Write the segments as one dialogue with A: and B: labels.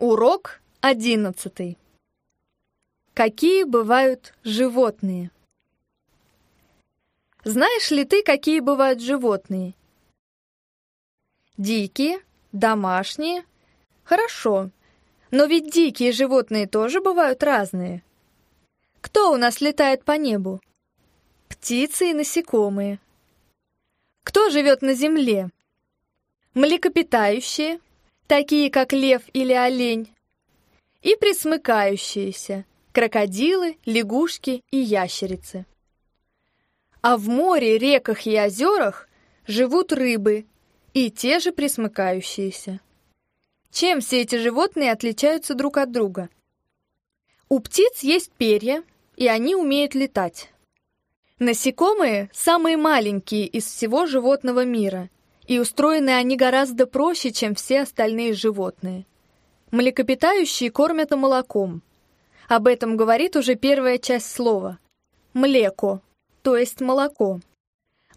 A: Урок одиннадцатый. Какие бывают животные? Знаешь ли ты, какие бывают животные? Дикие, домашние. Хорошо. Но ведь дикие животные тоже бывают разные. Кто у нас летает по небу? Птицы и насекомые. Кто живет на земле? Млекопитающие, такие как лев или олень, и присмыкающиеся, крокодилы, лягушки и ящерицы. А в море, реках и озерах живут рыбы и те же присмыкающиеся. Чем все эти животные отличаются друг от друга? У птиц есть перья, и они умеют летать. Насекомые – самые маленькие из всего животного мира – и устроены они гораздо проще, чем все остальные животные. Млекопитающие кормят молоком. Об этом говорит уже первая часть слова. Млеко, то есть молоко.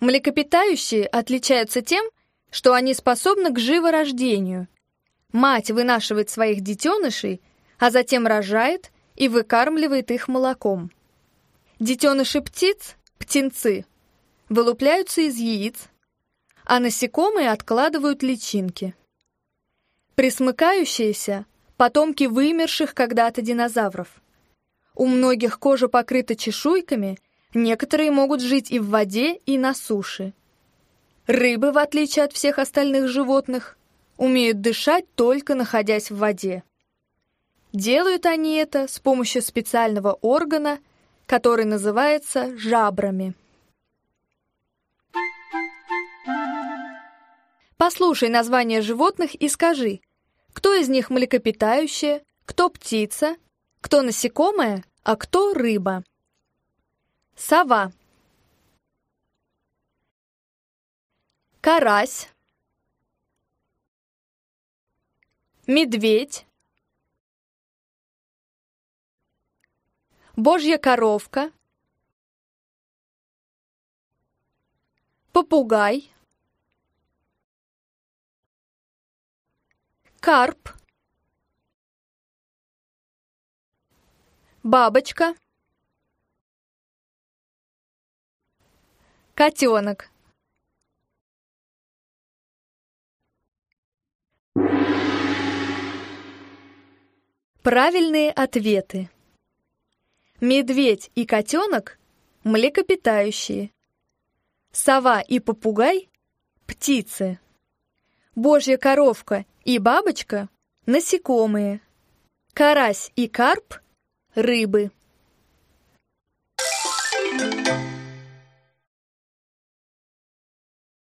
A: Млекопитающие отличаются тем, что они способны к живорождению. Мать вынашивает своих детенышей, а затем рожает и выкармливает их молоком. Детеныши птиц, птенцы, вылупляются из яиц, а насекомые откладывают личинки. Присмыкающиеся — потомки вымерших когда-то динозавров. У многих кожа покрыта чешуйками, некоторые могут жить и в воде, и на суше. Рыбы, в отличие от всех остальных животных, умеют дышать только находясь в воде. Делают они это с помощью специального органа, который называется жабрами. Послушай названия животных и скажи, кто из них млекопитающее, кто птица, кто насекомое, а кто рыба. Сова. Карась. Медведь. Божья коровка. Попугай. Карп. Бабочка. Котенок. Правильные ответы. Медведь и котенок – млекопитающие. Сова и попугай – птицы. Божья коровка и бабочка — насекомые. Карась и карп — рыбы.